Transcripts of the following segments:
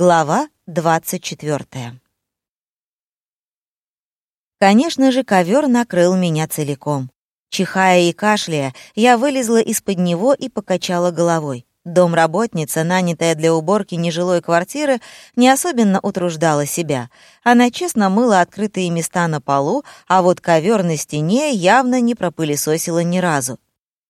Глава 24. Конечно же, ковер накрыл меня целиком. Чихая и кашляя, я вылезла из-под него и покачала головой. Домработница, нанятая для уборки нежилой квартиры, не особенно утруждала себя. Она честно мыла открытые места на полу, а вот ковер на стене явно не пропылесосила ни разу.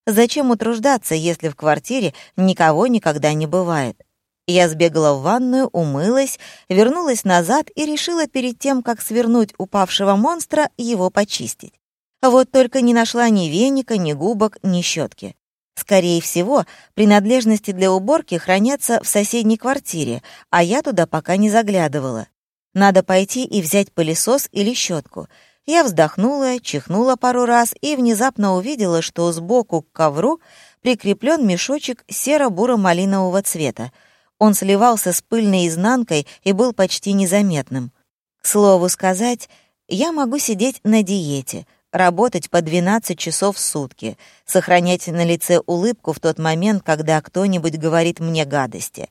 Зачем утруждаться, если в квартире никого никогда не бывает? Я сбегала в ванную, умылась, вернулась назад и решила перед тем, как свернуть упавшего монстра, его почистить. Вот только не нашла ни веника, ни губок, ни щетки. Скорее всего, принадлежности для уборки хранятся в соседней квартире, а я туда пока не заглядывала. Надо пойти и взять пылесос или щетку. Я вздохнула, чихнула пару раз и внезапно увидела, что сбоку к ковру прикреплен мешочек серо-буро-малинового цвета — он сливался с пыльной изнанкой и был почти незаметным. К слову сказать, я могу сидеть на диете, работать по 12 часов в сутки, сохранять на лице улыбку в тот момент, когда кто-нибудь говорит мне гадости.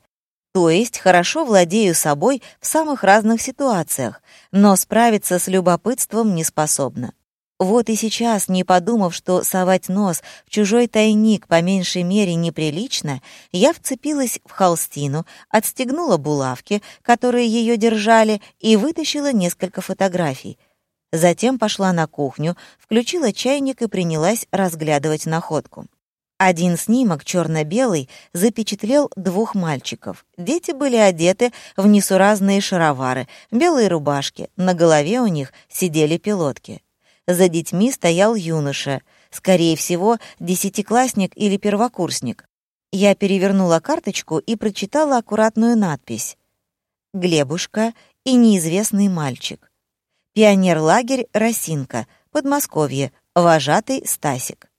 То есть хорошо владею собой в самых разных ситуациях, но справиться с любопытством не способна. Вот и сейчас, не подумав, что совать нос в чужой тайник по меньшей мере неприлично, я вцепилась в холстину, отстегнула булавки, которые ее держали, и вытащила несколько фотографий. Затем пошла на кухню, включила чайник и принялась разглядывать находку. Один снимок, черно-белый, запечатлел двух мальчиков. Дети были одеты в несуразные шаровары, белые рубашки, на голове у них сидели пилотки. За детьми стоял юноша, скорее всего, десятиклассник или первокурсник. Я перевернула карточку и прочитала аккуратную надпись. «Глебушка и неизвестный мальчик. Пионерлагерь «Росинка», Подмосковье, вожатый Стасик».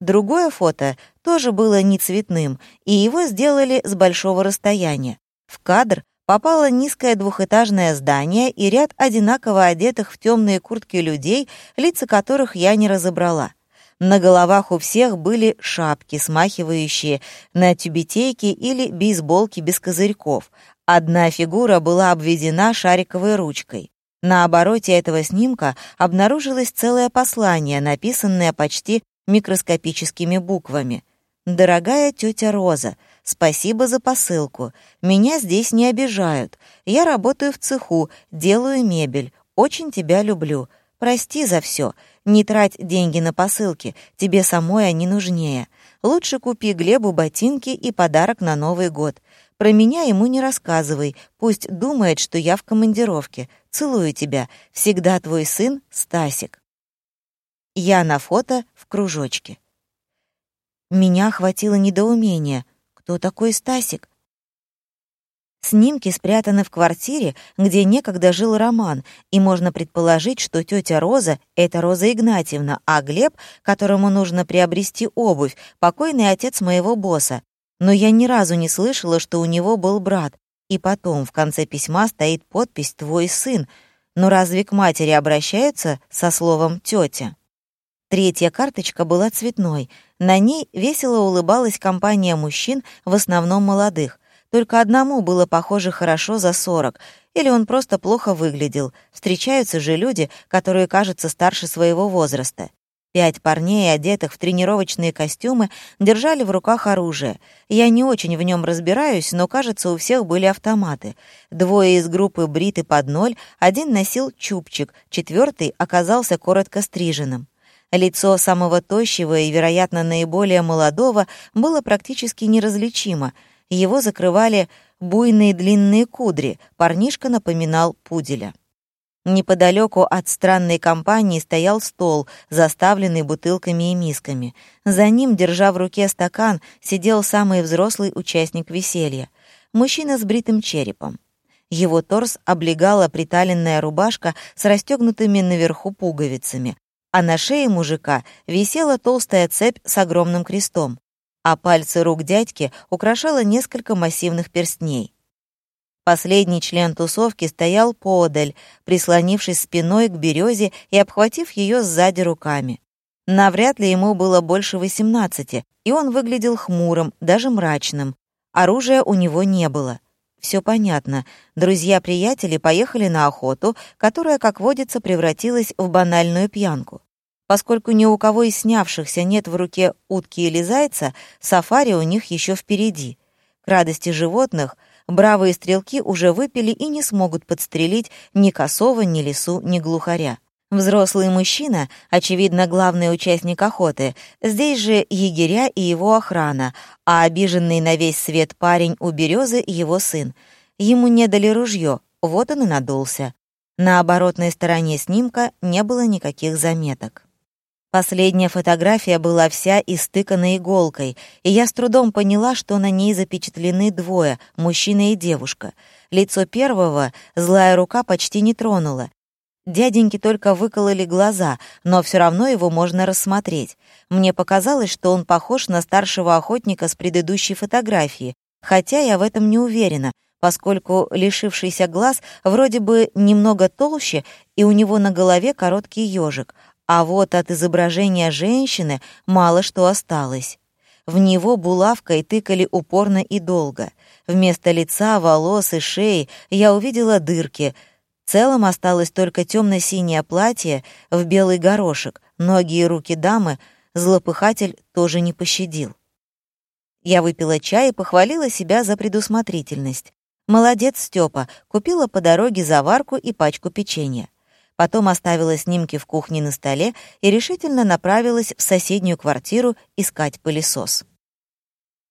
Другое фото тоже было не цветным, и его сделали с большого расстояния. В кадр попало низкое двухэтажное здание и ряд одинаково одетых в темные куртки людей, лица которых я не разобрала. На головах у всех были шапки, смахивающие на тюбетейки или бейсболки без козырьков. Одна фигура была обведена шариковой ручкой. На обороте этого снимка обнаружилось целое послание, написанное почти микроскопическими буквами. «Дорогая тетя Роза», Спасибо за посылку. Меня здесь не обижают. Я работаю в цеху, делаю мебель. Очень тебя люблю. Прости за все. Не трать деньги на посылки. Тебе самой они нужнее. Лучше купи Глебу ботинки и подарок на Новый год. Про меня ему не рассказывай. Пусть думает, что я в командировке. Целую тебя. Всегда твой сын Стасик. Я на фото в кружочке. Меня охватило недоумение. Кто такой Стасик? Снимки спрятаны в квартире, где некогда жил Роман, и можно предположить, что тетя Роза — это Роза Игнатьевна, а Глеб, которому нужно приобрести обувь, покойный отец моего босса. Но я ни разу не слышала, что у него был брат. И потом в конце письма стоит подпись «Твой сын». Но разве к матери обращаются со словом «тетя»? Третья карточка была цветной. На ней весело улыбалась компания мужчин, в основном молодых. Только одному было похоже хорошо за сорок, или он просто плохо выглядел. Встречаются же люди, которые кажутся старше своего возраста. Пять парней, одетых в тренировочные костюмы, держали в руках оружие. Я не очень в нем разбираюсь, но, кажется, у всех были автоматы. Двое из группы бриты под ноль, один носил чубчик, четвертый оказался коротко стриженным. Лицо самого тощего и, вероятно, наиболее молодого было практически неразличимо. Его закрывали буйные длинные кудри, парнишка напоминал пуделя. Неподалеку от странной компании стоял стол, заставленный бутылками и мисками. За ним, держа в руке стакан, сидел самый взрослый участник веселья. Мужчина с бритым черепом. Его торс облегала приталенная рубашка с расстегнутыми наверху пуговицами, а на шее мужика висела толстая цепь с огромным крестом, а пальцы рук дядьки украшало несколько массивных перстней. Последний член тусовки стоял поодаль, прислонившись спиной к березе и обхватив ее сзади руками. Навряд ли ему было больше восемнадцати, и он выглядел хмурым, даже мрачным. Оружия у него не было. Все понятно. Друзья-приятели поехали на охоту, которая, как водится, превратилась в банальную пьянку. Поскольку ни у кого из снявшихся нет в руке утки или зайца, сафари у них еще впереди. К радости животных бравые стрелки уже выпили и не смогут подстрелить ни косого, ни лису, ни глухаря. Взрослый мужчина, очевидно, главный участник охоты, здесь же егеря и его охрана, а обиженный на весь свет парень у березы его сын. Ему не дали ружье, вот он и надулся. На оборотной стороне снимка не было никаких заметок. Последняя фотография была вся истыкана иголкой, и я с трудом поняла, что на ней запечатлены двое — мужчина и девушка. Лицо первого злая рука почти не тронула. Дяденьки только выкололи глаза, но все равно его можно рассмотреть. Мне показалось, что он похож на старшего охотника с предыдущей фотографии, хотя я в этом не уверена, поскольку лишившийся глаз вроде бы немного толще, и у него на голове короткий ежик — а вот от изображения женщины мало что осталось. В него булавкой тыкали упорно и долго. Вместо лица, волос и шеи я увидела дырки. Целом осталось только темно-синее платье в белый горошек. Ноги и руки дамы злопыхатель тоже не пощадил. Я выпила чай и похвалила себя за предусмотрительность. Молодец, Степа, купила по дороге заварку и пачку печенья. Потом оставила снимки в кухне на столе и решительно направилась в соседнюю квартиру искать пылесос.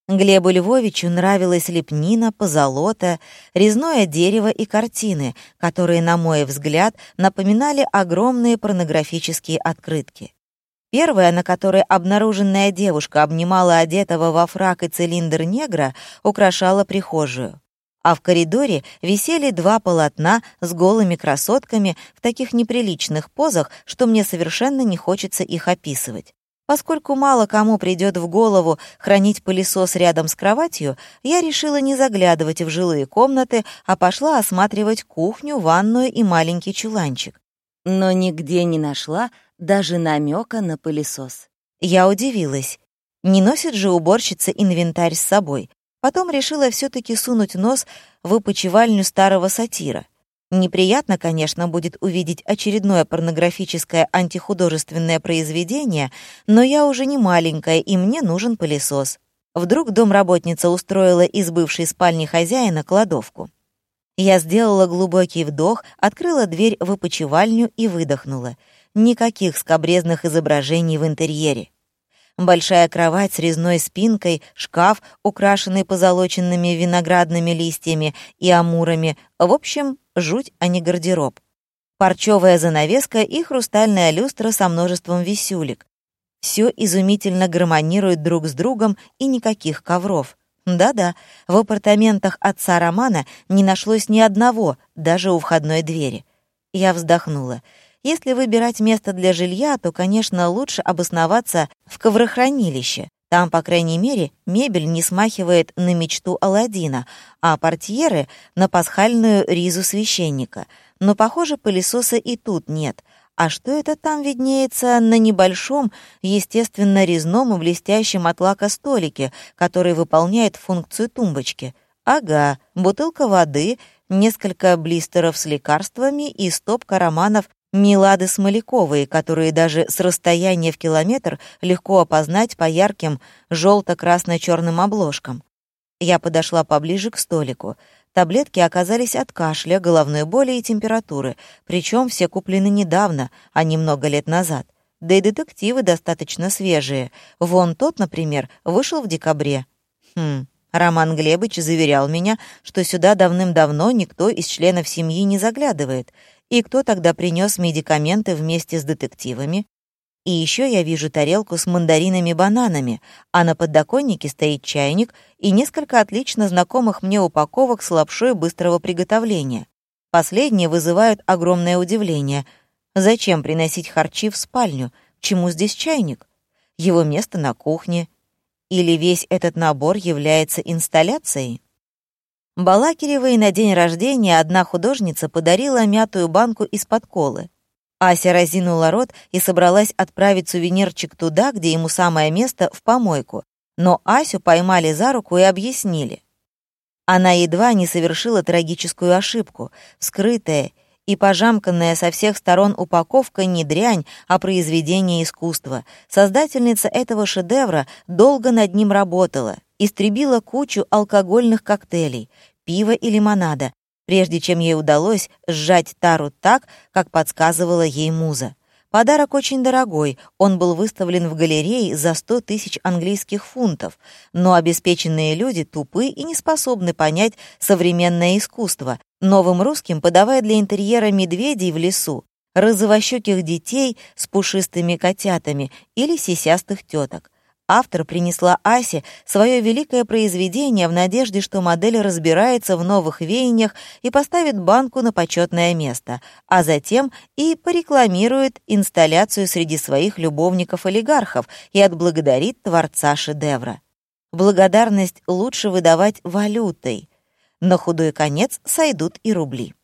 Глебу Львовичу нравилась лепнина, позолота, резное дерево и картины, которые, на мой взгляд, напоминали огромные порнографические открытки. Первая, на которой обнаруженная девушка обнимала одетого во фрак и цилиндр негра, украшала прихожую а в коридоре висели два полотна с голыми красотками в таких неприличных позах, что мне совершенно не хочется их описывать. Поскольку мало кому придет в голову хранить пылесос рядом с кроватью, я решила не заглядывать в жилые комнаты, а пошла осматривать кухню, ванную и маленький чуланчик. Но нигде не нашла даже намека на пылесос. Я удивилась. Не носит же уборщица инвентарь с собой. Потом решила все-таки сунуть нос в опочивальню старого сатира. Неприятно, конечно, будет увидеть очередное порнографическое антихудожественное произведение, но я уже не маленькая, и мне нужен пылесос. Вдруг домработница устроила из бывшей спальни хозяина кладовку. Я сделала глубокий вдох, открыла дверь в опочивальню и выдохнула. Никаких скобрезных изображений в интерьере. Большая кровать с резной спинкой, шкаф, украшенный позолоченными виноградными листьями и амурами. В общем, жуть, а не гардероб. Парчевая занавеска и хрустальная люстра со множеством висюлек. Все изумительно гармонирует друг с другом и никаких ковров. Да-да, в апартаментах отца Романа не нашлось ни одного, даже у входной двери. Я вздохнула. Если выбирать место для жилья, то, конечно, лучше обосноваться в коврохранилище. Там, по крайней мере, мебель не смахивает на мечту Аладдина, а портьеры — на пасхальную ризу священника. Но, похоже, пылесоса и тут нет. А что это там виднеется на небольшом, естественно, резном и блестящем от лака столике, который выполняет функцию тумбочки? Ага, бутылка воды, несколько блистеров с лекарствами и стопка романов Милады Смоляковой, которые даже с расстояния в километр легко опознать по ярким желто-красно-черным обложкам. Я подошла поближе к столику. Таблетки оказались от кашля, головной боли и температуры, причем все куплены недавно, а не много лет назад. Да и детективы достаточно свежие. Вон тот, например, вышел в декабре. Хм, Роман Глебыч заверял меня, что сюда давным-давно никто из членов семьи не заглядывает — и кто тогда принес медикаменты вместе с детективами? И еще я вижу тарелку с мандаринами-бананами, а на подоконнике стоит чайник и несколько отлично знакомых мне упаковок с лапшой быстрого приготовления. Последние вызывают огромное удивление. Зачем приносить харчи в спальню? К чему здесь чайник? Его место на кухне. Или весь этот набор является инсталляцией? Балакиревой на день рождения одна художница подарила мятую банку из-под колы. Ася разинула рот и собралась отправить сувенирчик туда, где ему самое место, в помойку. Но Асю поймали за руку и объяснили. Она едва не совершила трагическую ошибку. Скрытая и пожамканная со всех сторон упаковка не дрянь, а произведение искусства. Создательница этого шедевра долго над ним работала, истребила кучу алкогольных коктейлей, пива и лимонада, прежде чем ей удалось сжать тару так, как подсказывала ей муза. Подарок очень дорогой, он был выставлен в галерее за 100 тысяч английских фунтов, но обеспеченные люди тупы и не способны понять современное искусство, новым русским подавая для интерьера медведей в лесу, розовощеких детей с пушистыми котятами или сисястых теток автор принесла Асе свое великое произведение в надежде, что модель разбирается в новых веяниях и поставит банку на почетное место, а затем и порекламирует инсталляцию среди своих любовников-олигархов и отблагодарит творца шедевра. Благодарность лучше выдавать валютой. На худой конец сойдут и рубли.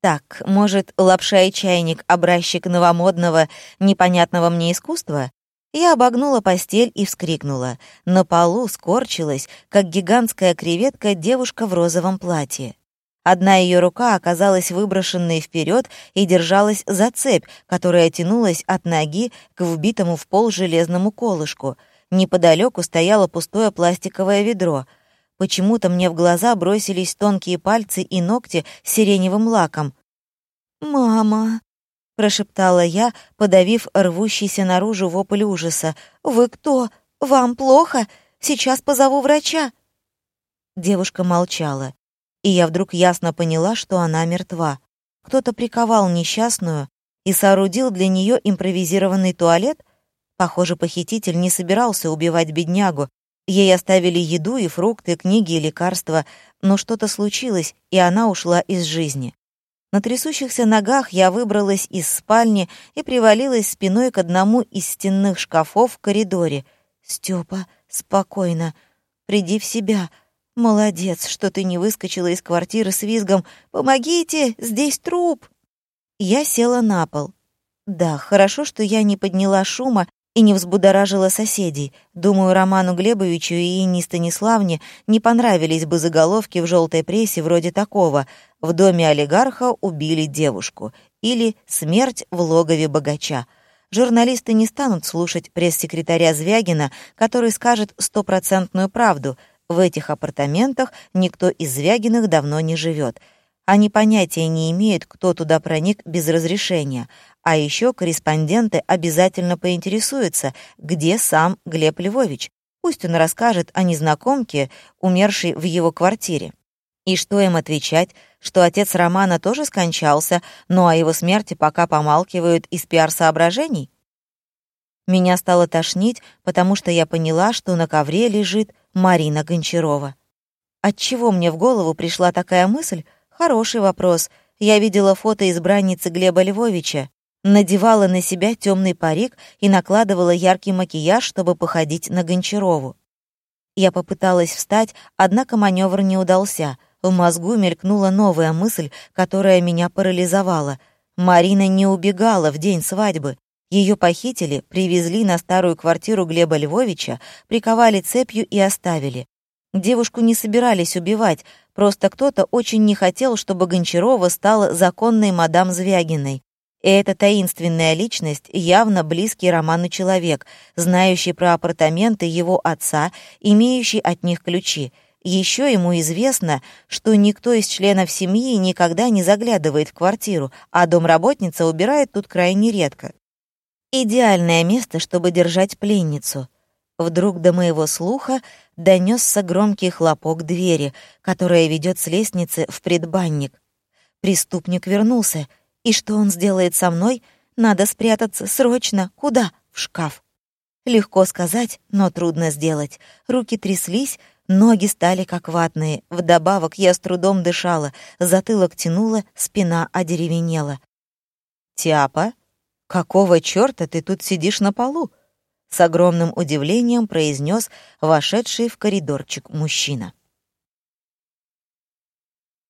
Так, может, лапша и чайник — образчик новомодного, непонятного мне искусства? Я обогнула постель и вскрикнула. На полу скорчилась, как гигантская креветка, девушка в розовом платье. Одна ее рука оказалась выброшенной вперед и держалась за цепь, которая тянулась от ноги к вбитому в пол железному колышку. Неподалеку стояло пустое пластиковое ведро. Почему-то мне в глаза бросились тонкие пальцы и ногти с сиреневым лаком. «Мама!» Прошептала я, подавив рвущийся наружу вопль ужаса. «Вы кто? Вам плохо? Сейчас позову врача!» Девушка молчала, и я вдруг ясно поняла, что она мертва. Кто-то приковал несчастную и соорудил для нее импровизированный туалет. Похоже, похититель не собирался убивать беднягу. Ей оставили еду и фрукты, книги и лекарства, но что-то случилось, и она ушла из жизни. На трясущихся ногах я выбралась из спальни и привалилась спиной к одному из стенных шкафов в коридоре. «Стёпа, спокойно. Приди в себя. Молодец, что ты не выскочила из квартиры с визгом. Помогите, здесь труп!» Я села на пол. Да, хорошо, что я не подняла шума и не взбудоражила соседей. Думаю, Роману Глебовичу и Инне Станиславне не понравились бы заголовки в желтой прессе вроде такого «В доме олигарха убили девушку» или «Смерть в логове богача». Журналисты не станут слушать пресс-секретаря Звягина, который скажет стопроцентную правду. В этих апартаментах никто из Звягиных давно не живет. Они понятия не имеют, кто туда проник без разрешения. А еще корреспонденты обязательно поинтересуются, где сам Глеб Львович. Пусть он расскажет о незнакомке, умершей в его квартире. И что им отвечать, что отец Романа тоже скончался, но о его смерти пока помалкивают из пиар-соображений? Меня стало тошнить, потому что я поняла, что на ковре лежит Марина Гончарова. Отчего мне в голову пришла такая мысль? Хороший вопрос. Я видела фото избранницы Глеба Львовича надевала на себя темный парик и накладывала яркий макияж, чтобы походить на Гончарову. Я попыталась встать, однако маневр не удался. В мозгу мелькнула новая мысль, которая меня парализовала. Марина не убегала в день свадьбы. Ее похитили, привезли на старую квартиру Глеба Львовича, приковали цепью и оставили. Девушку не собирались убивать, просто кто-то очень не хотел, чтобы Гончарова стала законной мадам Звягиной. Эта таинственная личность явно близкий Роману человек, знающий про апартаменты его отца, имеющий от них ключи. Еще ему известно, что никто из членов семьи никогда не заглядывает в квартиру, а домработница убирает тут крайне редко. Идеальное место, чтобы держать пленницу. Вдруг до моего слуха донесся громкий хлопок двери, которая ведет с лестницы в предбанник. Преступник вернулся — и что он сделает со мной? Надо спрятаться срочно. Куда? В шкаф. Легко сказать, но трудно сделать. Руки тряслись, ноги стали как ватные. Вдобавок я с трудом дышала, затылок тянуло, спина одеревенела. «Тяпа, какого чёрта ты тут сидишь на полу?» С огромным удивлением произнес вошедший в коридорчик мужчина.